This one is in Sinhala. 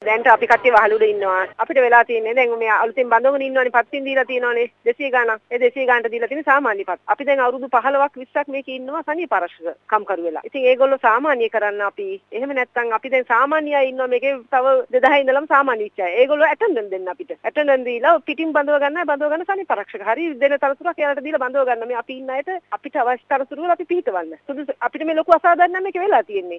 දැන්ට අපි කට්ටිය වහලුඩ ඉන්නවා. අපිට වෙලා තියෙන්නේ දැන් මේ අලුතෙන් බඳවගෙන ඉන්නවනේ පත්තින් දීලා තියෙනවනේ 200 ගණන්. ඒ 200 ගණන්ට දීලා තියෙන සාමාන්‍ය පත්. අපි දැන් අවුරුදු 15ක් 20ක් මේකේ ඉන්නවා සනීප ආරක්ෂක කම්කරු වෙලා. ඉතින් ඒගොල්ලෝ සාමාන්‍ය කරන්න අපි. එහෙම නැත්නම් අපි දැන් සාමාන්‍ය අය ඉන්නවා මේකේ තව 2000 ඉඳලම සාමාන්‍ය විච්චය. ඒගොල්ලෝ ඇටෙන්ඩන් දෙන්න අපිට. ඇටෙන්ඩන් දීලා පිටින් බඳව ගන්න බඳව ගන්න සනීප ආරක්ෂක. හරි දෙන තනතුරක් එයාලට දීලා බඳව ගන්න. මේ අපි ඉන්න අයට අපිට අවශ්‍ය තනතුරු වල අපි පිහිටවන්න. සුදුසු අපිට මේ ලොකු අසාධාරණයක් මේක වෙලා තියෙන්නේ.